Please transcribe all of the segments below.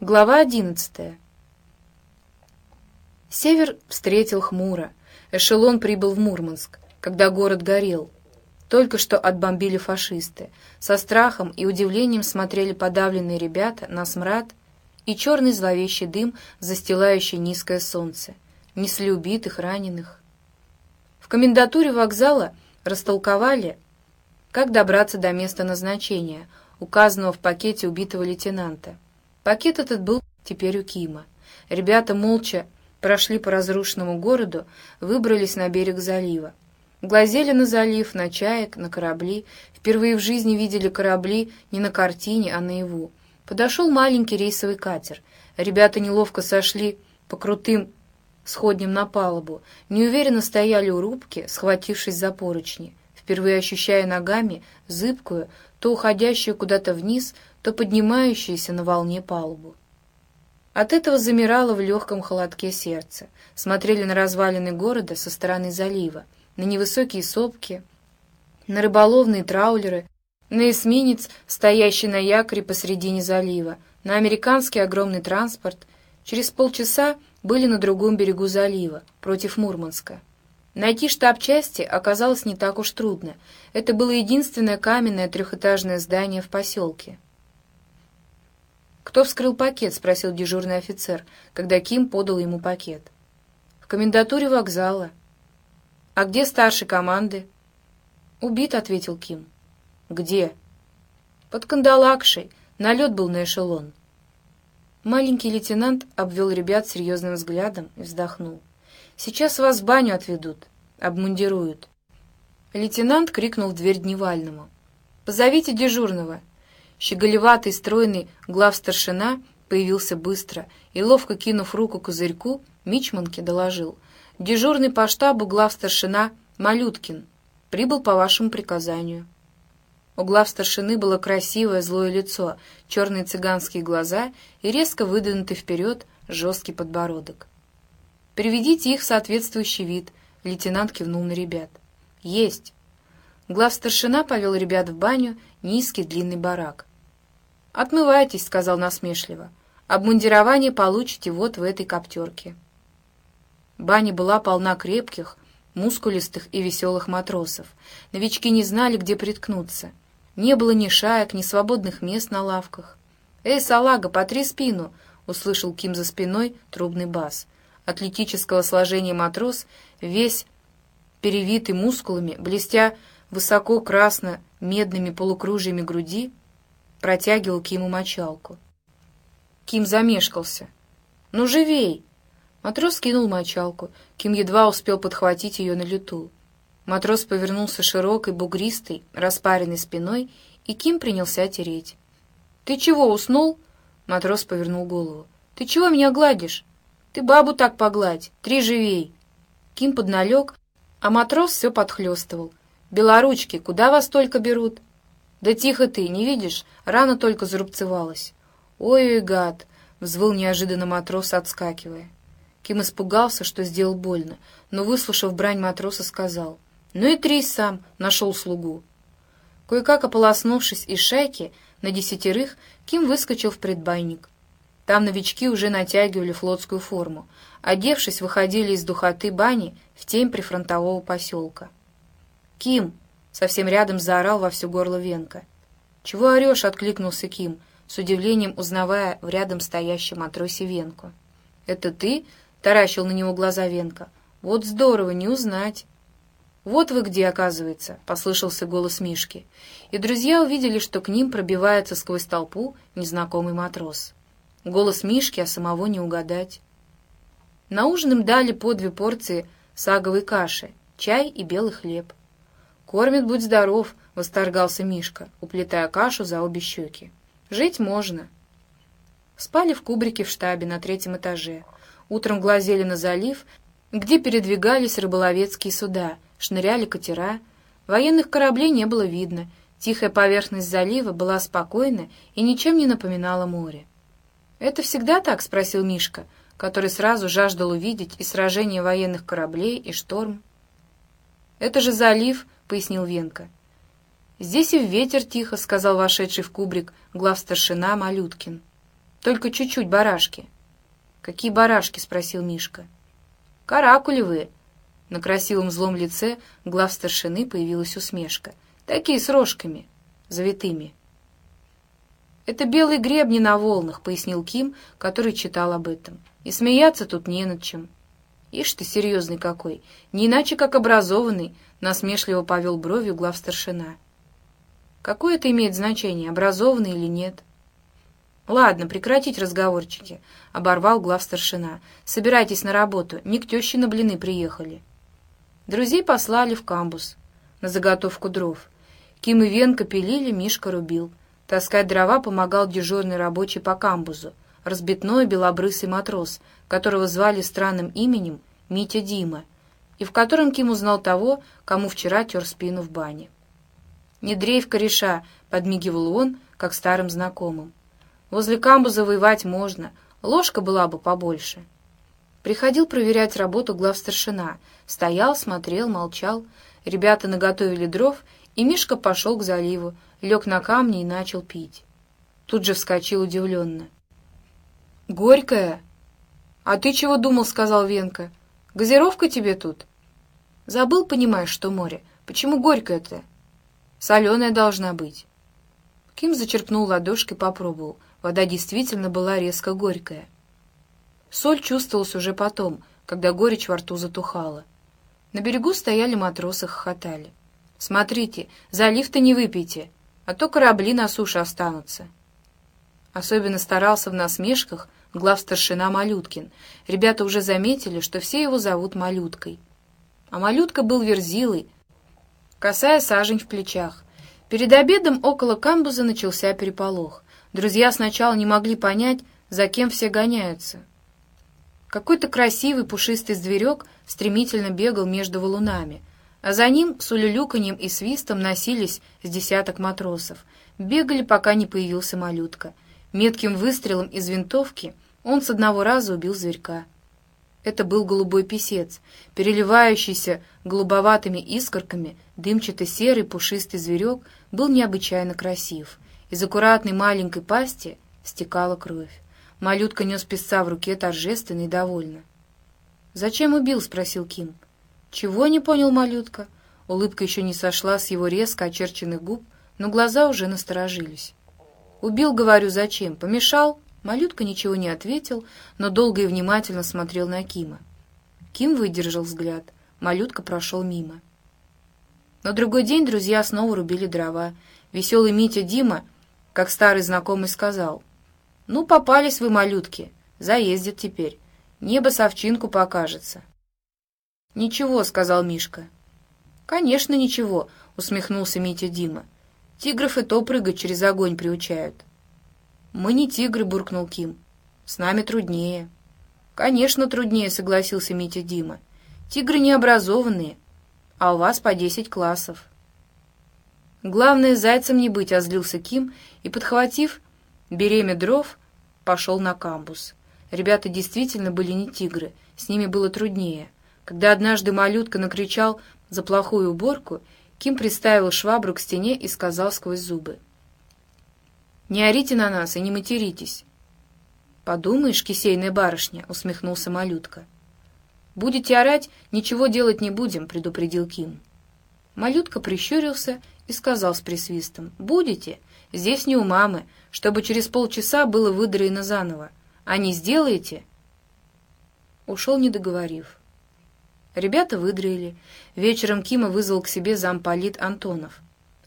Глава одиннадцатая. Север встретил хмуро. Эшелон прибыл в Мурманск, когда город горел. Только что отбомбили фашисты. Со страхом и удивлением смотрели подавленные ребята на смрад и черный зловещий дым, застилающий низкое солнце. Несли убитых, раненых. В комендатуре вокзала растолковали, как добраться до места назначения, указанного в пакете убитого лейтенанта. Пакет этот был теперь у Кима. Ребята молча прошли по разрушенному городу, выбрались на берег залива. Глазели на залив, на чаек, на корабли. Впервые в жизни видели корабли не на картине, а наяву. Подошел маленький рейсовый катер. Ребята неловко сошли по крутым сходням на палубу, неуверенно стояли у рубки, схватившись за поручни, впервые ощущая ногами зыбкую, то уходящую куда-то вниз, то поднимающуюся на волне палубу. От этого замирало в легком холодке сердце. Смотрели на развалины города со стороны залива, на невысокие сопки, на рыболовные траулеры, на эсминец, стоящий на якоре посредине залива, на американский огромный транспорт. Через полчаса были на другом берегу залива, против Мурманска. Найти штаб части оказалось не так уж трудно. Это было единственное каменное трехэтажное здание в поселке. «Кто вскрыл пакет?» — спросил дежурный офицер, когда Ким подал ему пакет. «В комендатуре вокзала». «А где старший команды?» «Убит», — ответил Ким. «Где?» «Под Кандалакшей. Налет был на эшелон». Маленький лейтенант обвел ребят серьезным взглядом и вздохнул. «Сейчас вас в баню отведут, обмундируют». Лейтенант крикнул в дверь Дневальному. «Позовите дежурного». Щеголеватый, стройный главстаршина появился быстро и, ловко кинув руку козырьку, Мичманке доложил. «Дежурный по штабу главстаршина Малюткин прибыл по вашему приказанию». У главстаршины было красивое злое лицо, черные цыганские глаза и резко выдвинутый вперед жесткий подбородок. «Приведите их в соответствующий вид», — лейтенант кивнул на ребят. «Есть». Главстаршина повел ребят в баню, низкий длинный барак. «Отмывайтесь», — сказал насмешливо. «Обмундирование получите вот в этой коптерке». Баня была полна крепких, мускулистых и веселых матросов. Новички не знали, где приткнуться. Не было ни шаек, ни свободных мест на лавках. «Эй, салага, потри спину!» — услышал Ким за спиной трубный бас. Атлетического сложения матрос, весь перевитый мускулами, блестя высоко красно-медными полукружиями груди, протягивал Киму мочалку. Ким замешкался. «Ну, живей!» Матрос кинул мочалку. Ким едва успел подхватить ее на лету. Матрос повернулся широкой, бугристой, распаренной спиной, и Ким принялся тереть. «Ты чего, уснул?» Матрос повернул голову. «Ты чего меня гладишь? Ты бабу так погладь, три живей!» Ким подналег, а матрос все подхлестывал. «Белоручки, куда вас только берут?» «Да тихо ты, не видишь? Рана только зарубцевалась». «Ой, гад!» — взвыл неожиданно матрос, отскакивая. Ким испугался, что сделал больно, но, выслушав брань матроса, сказал — ну и три сам нашел слугу. Кое-как ополоснувшись из шайки на десятерых, Ким выскочил в предбанник. Там новички уже натягивали флотскую форму. Одевшись, выходили из духоты бани в тень прифронтового поселка. «Ким!» — совсем рядом заорал во все горло Венка. «Чего орешь?» — откликнулся Ким, с удивлением узнавая в рядом стоящем матросе Венку. «Это ты?» — таращил на него глаза Венка. «Вот здорово, не узнать!» «Вот вы где, оказывается!» — послышался голос Мишки. И друзья увидели, что к ним пробивается сквозь толпу незнакомый матрос. Голос Мишки, а самого не угадать. На ужин им дали по две порции саговой каши, чай и белый хлеб. «Кормят, будь здоров!» — восторгался Мишка, уплетая кашу за обе щеки. «Жить можно!» Спали в кубрике в штабе на третьем этаже. Утром глазели на залив, где передвигались рыболовецкие суда — шныряли катера. Военных кораблей не было видно. Тихая поверхность залива была спокойна и ничем не напоминала море. «Это всегда так?» — спросил Мишка, который сразу жаждал увидеть и сражение военных кораблей, и шторм. «Это же залив», — пояснил Венка. «Здесь и в ветер тихо», — сказал вошедший в кубрик главстаршина Малюткин. только чуть-чуть барашки». «Какие барашки?» — спросил Мишка. «Каракулевые». На красивом злом лице глав старшины появилась усмешка. «Такие с рожками, завитыми». «Это белые гребни на волнах», — пояснил Ким, который читал об этом. «И смеяться тут не над чем». «Ишь ты, серьезный какой! Не иначе, как образованный!» — насмешливо повел бровью глав старшина. «Какое это имеет значение, образованный или нет?» «Ладно, прекратить разговорчики», — оборвал глав старшина. «Собирайтесь на работу, не к теще на блины приехали». Друзей послали в камбус на заготовку дров. Ким и Венка пилили, Мишка рубил. Таскать дрова помогал дежурный рабочий по камбузу, разбитной белобрысый матрос, которого звали странным именем Митя Дима, и в котором Ким узнал того, кому вчера тер спину в бане. «Не дрейф, кореша!» — подмигивал он, как старым знакомым. «Возле камбуза воевать можно, ложка была бы побольше». Приходил проверять работу главстаршина. Стоял, смотрел, молчал. Ребята наготовили дров, и Мишка пошел к заливу, лег на камни и начал пить. Тут же вскочил удивленно. «Горькая!» «А ты чего думал?» — сказал Венка. «Газировка тебе тут?» «Забыл, понимаешь, что море. Почему горькая-то?» «Соленая должна быть». Ким зачерпнул ладошкой, попробовал. Вода действительно была резко горькая. Соль чувствовалась уже потом, когда горечь во рту затухала. На берегу стояли матросы, хохотали. «Смотрите, залив-то не выпейте!» а то корабли на суше останутся. Особенно старался в насмешках глав старшина Малюткин. Ребята уже заметили, что все его зовут Малюткой. А Малютка был верзилой, косая сажень в плечах. Перед обедом около камбуза начался переполох. Друзья сначала не могли понять, за кем все гоняются. Какой-то красивый пушистый зверек стремительно бегал между валунами, а за ним с улюлюканьем и свистом носились с десяток матросов. Бегали, пока не появился малютка. Метким выстрелом из винтовки он с одного раза убил зверька. Это был голубой писец, переливающийся голубоватыми искорками, дымчатый серый пушистый зверек был необычайно красив. Из аккуратной маленькой пасти стекала кровь. Малютка нес песца в руке торжественно и довольно. «Зачем убил?» — спросил Ким. «Чего не понял малютка?» Улыбка еще не сошла с его резко очерченных губ, но глаза уже насторожились. «Убил, говорю, зачем? Помешал?» Малютка ничего не ответил, но долго и внимательно смотрел на Кима. Ким выдержал взгляд. Малютка прошел мимо. На другой день друзья снова рубили дрова. Веселый Митя Дима, как старый знакомый, сказал, «Ну, попались вы, малютки, заездят теперь. Небо совчинку покажется». «Ничего», — сказал Мишка. «Конечно, ничего», — усмехнулся Митя Дима. «Тигров и то прыгать через огонь приучают». «Мы не тигры», — буркнул Ким. «С нами труднее». «Конечно, труднее», — согласился Митя Дима. «Тигры необразованные, а у вас по десять классов». «Главное, зайцем не быть», — озлился Ким и, подхватив беремя дров, пошел на камбус. Ребята действительно были не тигры, с ними было труднее. Когда однажды малютка накричал за плохую уборку, Ким приставил швабру к стене и сказал сквозь зубы. «Не орите на нас и не материтесь». «Подумаешь, кисейная барышня», — усмехнулся малютка. «Будете орать, ничего делать не будем», — предупредил Ким. Малютка прищурился и сказал с присвистом. «Будете? Здесь не у мамы, чтобы через полчаса было выдроено заново. А не сделаете?» Ушел, не договорив. Ребята выдроили. Вечером Кима вызвал к себе замполит Антонов.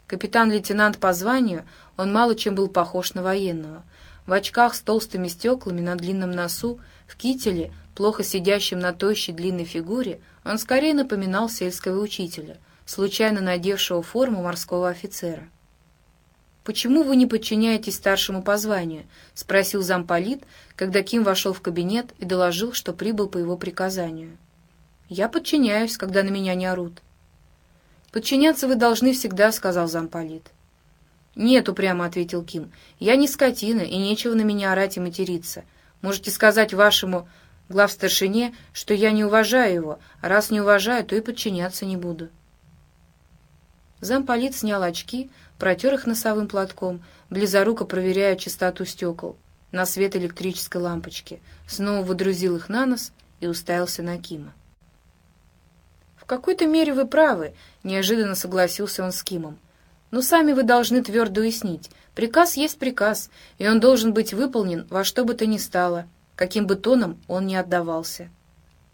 Капитан-лейтенант по званию, он мало чем был похож на военного. В очках с толстыми стеклами на длинном носу, в кителе, плохо сидящем на тощей длинной фигуре, он скорее напоминал сельского учителя, случайно надевшего форму морского офицера. «Почему вы не подчиняетесь старшему по званию?» — спросил замполит, когда Ким вошел в кабинет и доложил, что прибыл по его приказанию. Я подчиняюсь, когда на меня не орут. Подчиняться вы должны всегда, сказал замполит. Нет, упрямо ответил Ким. Я не скотина, и нечего на меня орать и материться. Можете сказать вашему главстаршине, что я не уважаю его, а раз не уважаю, то и подчиняться не буду. Замполит снял очки, протер их носовым платком, близоруко проверяя чистоту стекол. на свет электрической лампочки, снова выдрузил их на нос и уставился на Кима. «В какой-то мере вы правы», — неожиданно согласился он с Кимом. «Но сами вы должны твердо уяснить. Приказ есть приказ, и он должен быть выполнен во что бы то ни стало, каким бы тоном он ни отдавался».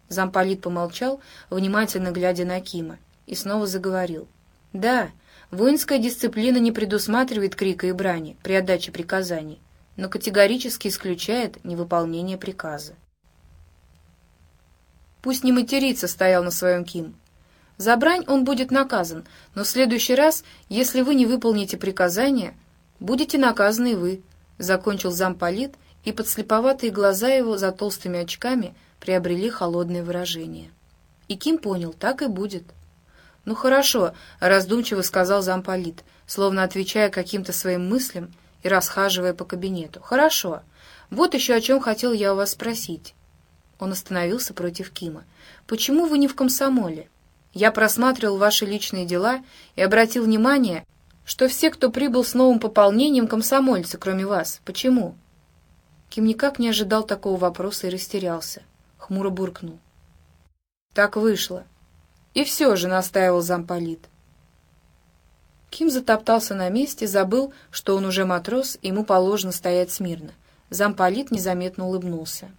Замполит помолчал, внимательно глядя на Кима, и снова заговорил. «Да, воинская дисциплина не предусматривает крика и брани при отдаче приказаний, но категорически исключает невыполнение приказа. Пусть не матерится, стоял на своем Ким. За брань он будет наказан, но в следующий раз, если вы не выполните приказания, будете наказаны и вы, закончил замполит, и подслеповатые глаза его за толстыми очками приобрели холодное выражение. И Ким понял, так и будет. «Ну хорошо», — раздумчиво сказал замполит, словно отвечая каким-то своим мыслям и расхаживая по кабинету. «Хорошо. Вот еще о чем хотел я у вас спросить». Он остановился против Кима. «Почему вы не в комсомоле? Я просматривал ваши личные дела и обратил внимание, что все, кто прибыл с новым пополнением, комсомольцы, кроме вас. Почему?» Ким никак не ожидал такого вопроса и растерялся. Хмуро буркнул. «Так вышло. И все же», — настаивал замполит. Ким затоптался на месте, забыл, что он уже матрос, и ему положено стоять смирно. Замполит незаметно улыбнулся.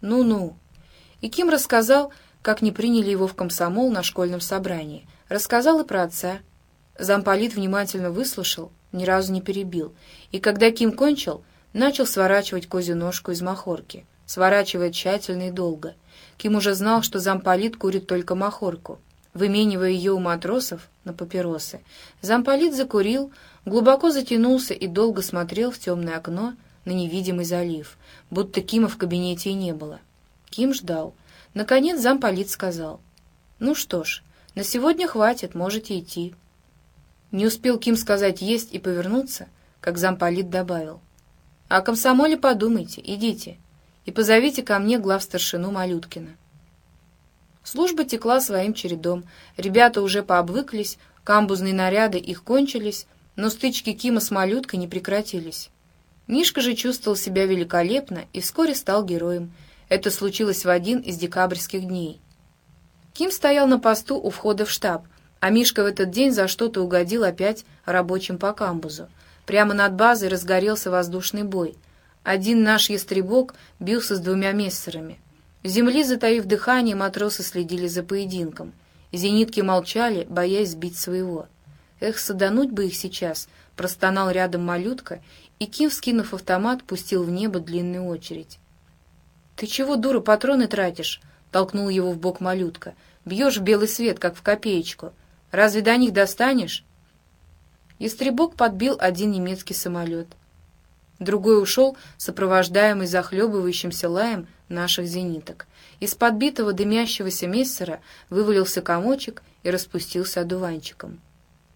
«Ну-ну». И Ким рассказал, как не приняли его в комсомол на школьном собрании. Рассказал и про отца. Замполит внимательно выслушал, ни разу не перебил. И когда Ким кончил, начал сворачивать козью ножку из махорки. Сворачивая тщательно и долго. Ким уже знал, что замполит курит только махорку, выменивая ее у матросов на папиросы. Замполит закурил, глубоко затянулся и долго смотрел в темное окно на невидимый залив, будто Кима в кабинете и не было. Ким ждал. Наконец замполит сказал. «Ну что ж, на сегодня хватит, можете идти». Не успел Ким сказать «есть» и повернуться, как замполит добавил. «О комсомоле подумайте, идите, и позовите ко мне главстаршину Малюткина». Служба текла своим чередом. Ребята уже пообвыклись, камбузные наряды их кончились, но стычки Кима с малюткой не прекратились. Мишка же чувствовал себя великолепно и вскоре стал героем. Это случилось в один из декабрьских дней. Ким стоял на посту у входа в штаб, а Мишка в этот день за что-то угодил опять рабочим по камбузу. Прямо над базой разгорелся воздушный бой. Один наш ястребок бился с двумя мессерами — земли, затаив дыхание, матросы следили за поединком. Зенитки молчали, боясь сбить своего. «Эх, садануть бы их сейчас!» — простонал рядом малютка, и Ким, скинув автомат, пустил в небо длинную очередь. «Ты чего, дура, патроны тратишь?» — толкнул его в бок малютка. «Бьешь в белый свет, как в копеечку. Разве до них достанешь?» Истребок подбил один немецкий самолет. Другой ушел, сопровождаемый захлебывающимся лаем наших зениток. Из подбитого дымящегося мессера вывалился комочек и распустился одуванчиком.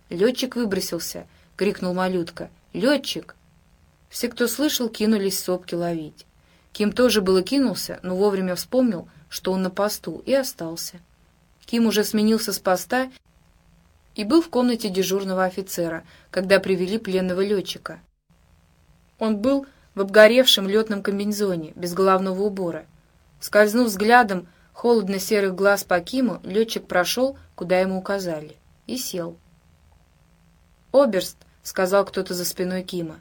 «Летчик выбросился!» — крикнул малютка. «Летчик!» Все, кто слышал, кинулись сопки ловить. Ким тоже было кинулся, но вовремя вспомнил, что он на посту, и остался. Ким уже сменился с поста и был в комнате дежурного офицера, когда привели пленного летчика. Он был в обгоревшем летном комбинезоне, без головного убора. Скользнув взглядом холодно-серых глаз по Киму, летчик прошел, куда ему указали, и сел. «Оберст», — сказал кто-то за спиной Кима.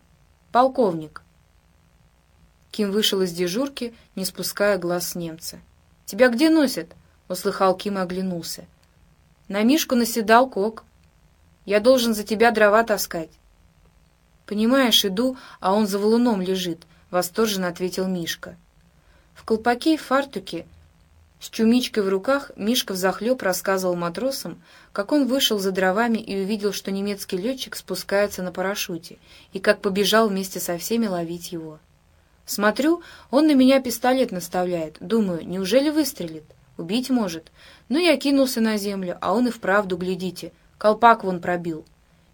«Полковник». Ким вышел из дежурки, не спуская глаз с немца. «Тебя где носят?» — услыхал Ким и оглянулся. «На Мишку наседал Кок. Я должен за тебя дрова таскать». «Понимаешь, иду, а он за валуном лежит», — восторженно ответил Мишка. В колпаке и фартуке, с чумичкой в руках, Мишка взахлеб рассказывал матросам, как он вышел за дровами и увидел, что немецкий летчик спускается на парашюте, и как побежал вместе со всеми ловить его. «Смотрю, он на меня пистолет наставляет. Думаю, неужели выстрелит? Убить может. Ну, я кинулся на землю, а он и вправду, глядите, колпак вон пробил».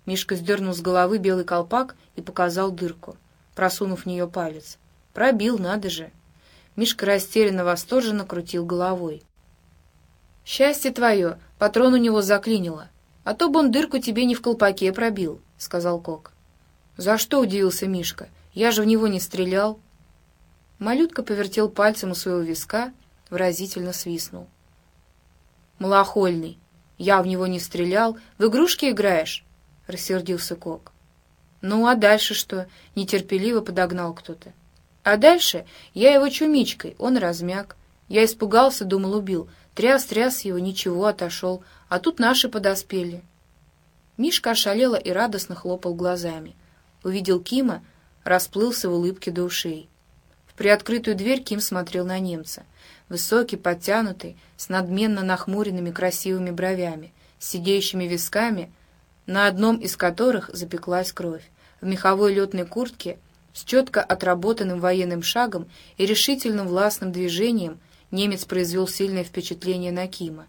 Мишка сдернул с головы белый колпак и показал дырку, просунув в нее палец. «Пробил, надо же!» Мишка растерянно восторженно крутил головой. «Счастье твое! Патрон у него заклинило. А то бы он дырку тебе не в колпаке пробил», — сказал Кок. «За что?» — удивился Мишка. Я же в него не стрелял». Малютка повертел пальцем у своего виска, выразительно свистнул. «Малохольный, я в него не стрелял. В игрушки играешь?» — рассердился Кок. «Ну, а дальше что?» — нетерпеливо подогнал кто-то. «А дальше я его чумичкой, он размяк. Я испугался, думал, убил. Тряс-тряс его, ничего, отошел. А тут наши подоспели». Мишка ошалело и радостно хлопал глазами. Увидел Кима, расплылся в улыбке до ушей. Приоткрытую дверь Ким смотрел на немца. Высокий, подтянутый, с надменно нахмуренными красивыми бровями, с сидеющими висками, на одном из которых запеклась кровь. В меховой летной куртке, с четко отработанным военным шагом и решительным властным движением, немец произвел сильное впечатление на Кима.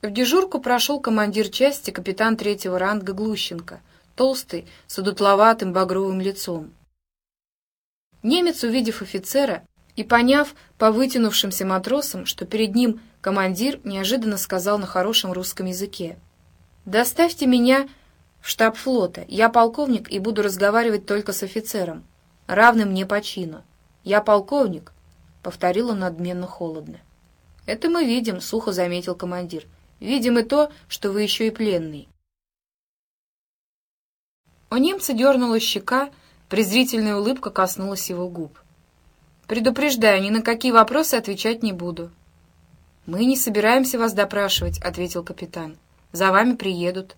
В дежурку прошел командир части, капитан третьего ранга Глущенко, толстый, с удутловатым багровым лицом. Немец, увидев офицера и поняв по вытянувшимся матросам, что перед ним командир, неожиданно сказал на хорошем русском языке. «Доставьте меня в штаб флота. Я полковник и буду разговаривать только с офицером, равным мне по чину. Я полковник», — повторил он надменно холодно. «Это мы видим», — сухо заметил командир. Видим и то, что вы еще и пленный. У немца дернула щека, презрительная улыбка коснулась его губ. «Предупреждаю, ни на какие вопросы отвечать не буду». «Мы не собираемся вас допрашивать», — ответил капитан. «За вами приедут».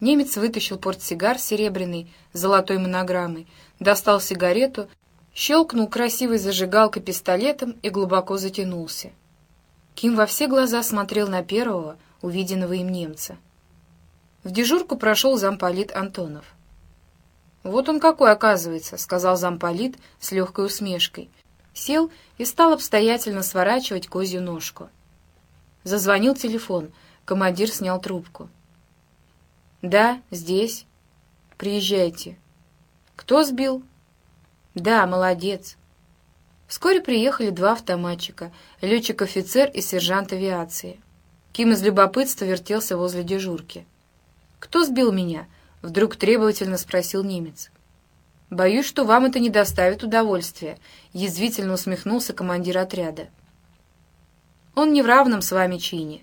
Немец вытащил портсигар серебряный с золотой монограммой, достал сигарету, щелкнул красивой зажигалкой пистолетом и глубоко затянулся. Ким во все глаза смотрел на первого, увиденного им немца. В дежурку прошел замполит Антонов. «Вот он какой, оказывается», — сказал замполит с легкой усмешкой. Сел и стал обстоятельно сворачивать козью ножку. Зазвонил телефон. Командир снял трубку. «Да, здесь. Приезжайте». «Кто сбил?» «Да, молодец. Вскоре приехали два автоматчика, летчик-офицер и сержант авиации. Ким из любопытства вертелся возле дежурки. «Кто сбил меня?» — вдруг требовательно спросил немец. «Боюсь, что вам это не доставит удовольствия», — язвительно усмехнулся командир отряда. «Он не в равном с вами чине».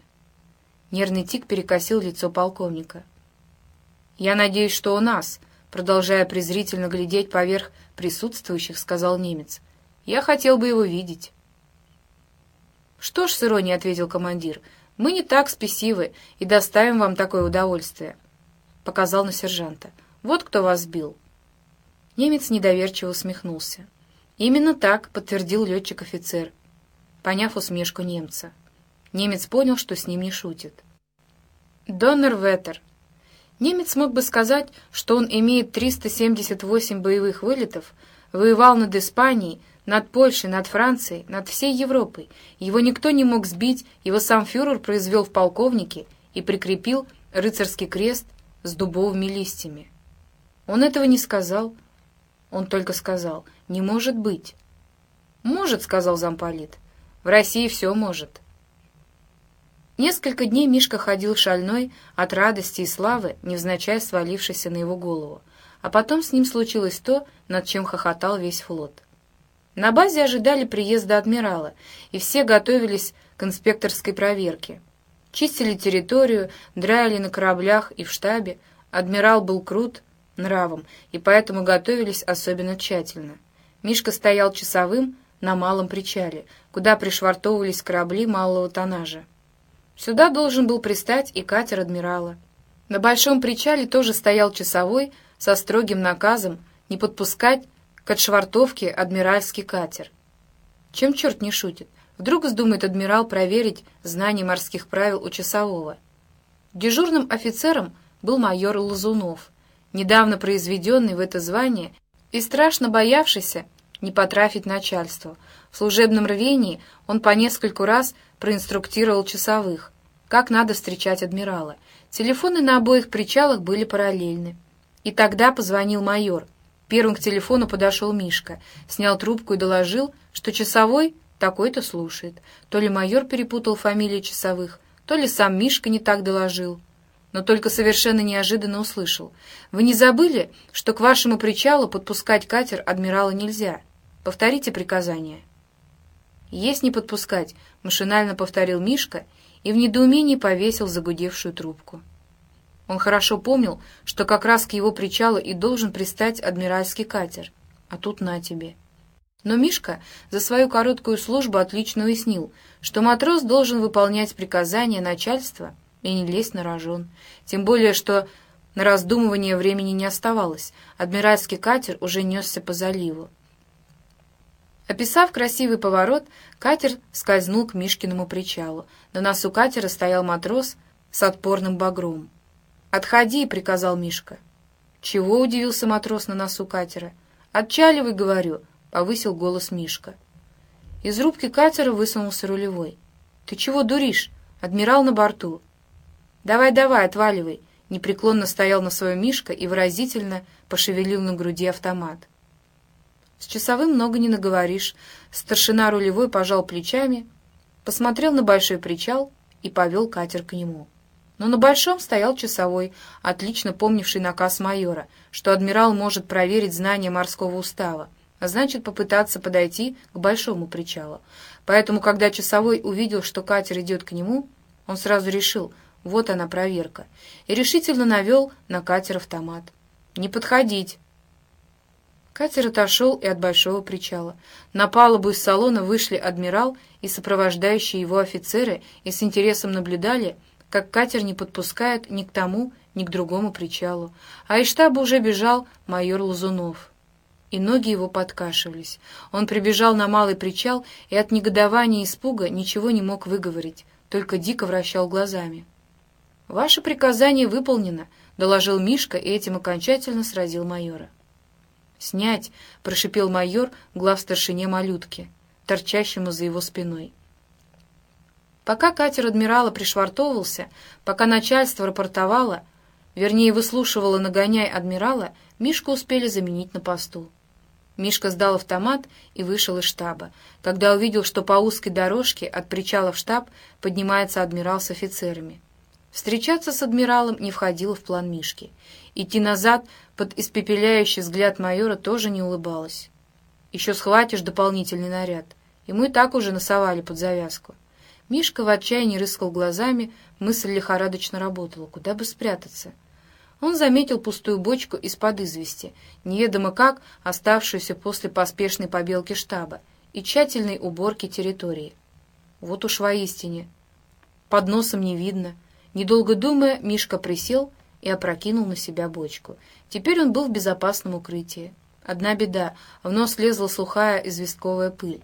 Нервный тик перекосил лицо полковника. «Я надеюсь, что у нас», — продолжая презрительно глядеть поверх присутствующих, сказал немец — я хотел бы его видеть. «Что ж, с иронией ответил командир, — мы не так спесивы и доставим вам такое удовольствие», — показал на сержанта. «Вот кто вас сбил». Немец недоверчиво усмехнулся. «Именно так», — подтвердил летчик-офицер, поняв усмешку немца. Немец понял, что с ним не шутит. «Доннер Ветер». Немец мог бы сказать, что он имеет 378 боевых вылетов, воевал над Испанией, над Польшей, над Францией, над всей Европой. Его никто не мог сбить, его сам фюрер произвел в полковнике и прикрепил рыцарский крест с дубовыми листьями. Он этого не сказал. Он только сказал «не может быть». «Может», — сказал замполит. «В России все может». Несколько дней Мишка ходил шальной от радости и славы, невзначай свалившейся на его голову. А потом с ним случилось то, над чем хохотал весь флот. На базе ожидали приезда адмирала, и все готовились к инспекторской проверке. Чистили территорию, драили на кораблях и в штабе. Адмирал был крут нравом, и поэтому готовились особенно тщательно. Мишка стоял часовым на малом причале, куда пришвартовывались корабли малого тоннажа. Сюда должен был пристать и катер адмирала. На большом причале тоже стоял часовой со строгим наказом не подпускать к отшвартовке адмиральский катер. Чем черт не шутит? Вдруг вздумает адмирал проверить знание морских правил у часового. Дежурным офицером был майор Лазунов, недавно произведенный в это звание и страшно боявшийся не потрафить начальству. В служебном рвении он по нескольку раз проинструктировал часовых, как надо встречать адмирала. Телефоны на обоих причалах были параллельны. И тогда позвонил майор, Первым к телефону подошел Мишка, снял трубку и доложил, что часовой такой-то слушает. То ли майор перепутал фамилии часовых, то ли сам Мишка не так доложил. но только совершенно неожиданно услышал. «Вы не забыли, что к вашему причалу подпускать катер адмирала нельзя? Повторите приказание». «Есть не подпускать», — машинально повторил Мишка и в недоумении повесил загудевшую трубку. Он хорошо помнил, что как раз к его причалу и должен пристать адмиральский катер, а тут на тебе. Но Мишка за свою короткую службу отлично уяснил, что матрос должен выполнять приказания начальства и не лезть на рожон. Тем более, что на раздумывание времени не оставалось. Адмиральский катер уже несся по заливу. Описав красивый поворот, катер скользнул к Мишкиному причалу. На носу катера стоял матрос с отпорным багром. «Отходи!» — приказал Мишка. «Чего?» — удивился матрос на носу катера. «Отчаливай, говорю!» — повысил голос Мишка. Из рубки катера высунулся рулевой. «Ты чего дуришь? Адмирал на борту!» «Давай-давай, отваливай!» Непреклонно стоял на своем Мишка и выразительно пошевелил на груди автомат. С часовым много не наговоришь. Старшина рулевой пожал плечами, посмотрел на большой причал и повел катер к нему. Но на большом стоял часовой, отлично помнивший наказ майора, что адмирал может проверить знание морского устава, значит попытаться подойти к большому причалу. Поэтому, когда часовой увидел, что катер идет к нему, он сразу решил, вот она проверка, и решительно навел на катер автомат. «Не подходить!» Катер отошел и от большого причала. На палубу из салона вышли адмирал и сопровождающие его офицеры и с интересом наблюдали, как катер не подпускает ни к тому, ни к другому причалу. А из штаба уже бежал майор Лазунов. И ноги его подкашивались. Он прибежал на малый причал и от негодования и испуга ничего не мог выговорить, только дико вращал глазами. «Ваше приказание выполнено», — доложил Мишка и этим окончательно сразил майора. «Снять!» — прошипел майор глав старшине малютки, торчащему за его спиной. Пока катер адмирала пришвартовывался, пока начальство рапортовало, вернее, выслушивало нагоняй адмирала, Мишку успели заменить на посту. Мишка сдал автомат и вышел из штаба, когда увидел, что по узкой дорожке от причала в штаб поднимается адмирал с офицерами. Встречаться с адмиралом не входило в план Мишки. Идти назад под испепеляющий взгляд майора тоже не улыбалась. Еще схватишь дополнительный наряд. Ему и так уже насовали под завязку. Мишка в отчаянии рыскал глазами, мысль лихорадочно работала. Куда бы спрятаться? Он заметил пустую бочку из-под извести, неведомо как оставшуюся после поспешной побелки штаба и тщательной уборки территории. Вот уж воистине. Под носом не видно, Недолго думая, Мишка присел и опрокинул на себя бочку. Теперь он был в безопасном укрытии. Одна беда — в нос лезла сухая известковая пыль.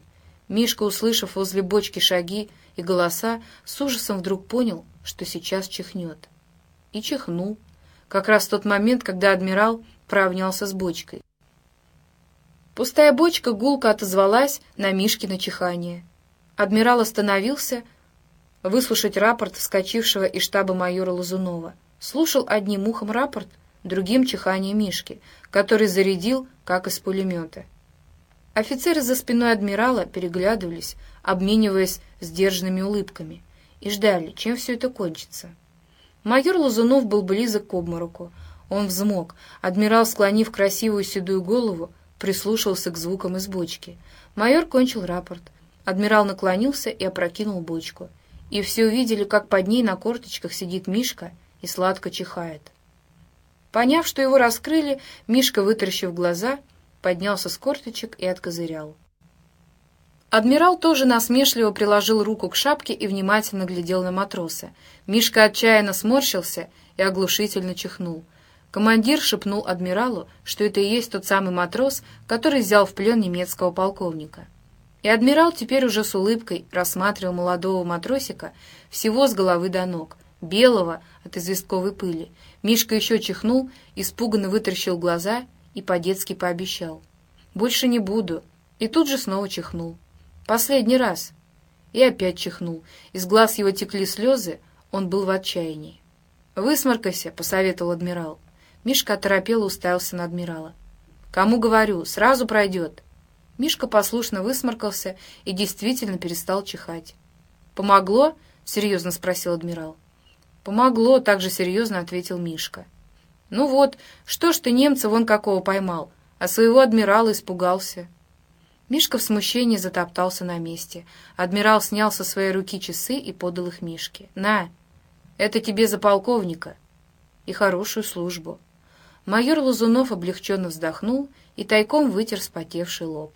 Мишка, услышав возле бочки шаги и голоса, с ужасом вдруг понял, что сейчас чихнет. И чихнул. Как раз в тот момент, когда адмирал поравнялся с бочкой. Пустая бочка гулко отозвалась на Мишкино чихание. Адмирал остановился, выслушать рапорт вскочившего из штаба майора Лазунова. Слушал одним ухом рапорт, другим чихание Мишки, который зарядил, как из пулемета. Офицеры за спиной адмирала переглядывались, обмениваясь сдержанными улыбками, и ждали, чем все это кончится. Майор Лазунов был близок к обмороку. Он взмок. Адмирал, склонив красивую седую голову, прислушался к звукам из бочки. Майор кончил рапорт. Адмирал наклонился и опрокинул бочку и все увидели, как под ней на корточках сидит Мишка и сладко чихает. Поняв, что его раскрыли, Мишка, вытаращив глаза, поднялся с корточек и откозырял. Адмирал тоже насмешливо приложил руку к шапке и внимательно глядел на матроса. Мишка отчаянно сморщился и оглушительно чихнул. Командир шепнул адмиралу, что это и есть тот самый матрос, который взял в плен немецкого полковника. И адмирал теперь уже с улыбкой рассматривал молодого матросика всего с головы до ног, белого от известковой пыли. Мишка еще чихнул, испуганно вытаращил глаза и по-детски пообещал. «Больше не буду». И тут же снова чихнул. «Последний раз». И опять чихнул. Из глаз его текли слезы, он был в отчаянии. «Высморкайся», — посоветовал адмирал. Мишка оторопело уставился на адмирала. «Кому говорю, сразу пройдет». Мишка послушно высморкался и действительно перестал чихать. «Помогло?» — серьезно спросил адмирал. «Помогло», — так же серьезно ответил Мишка. «Ну вот, что ж ты немца вон какого поймал, а своего адмирала испугался». Мишка в смущении затоптался на месте. Адмирал снял со своей руки часы и подал их Мишке. «На, это тебе за полковника и хорошую службу». Майор Лазунов облегченно вздохнул и тайком вытер спотевший лоб.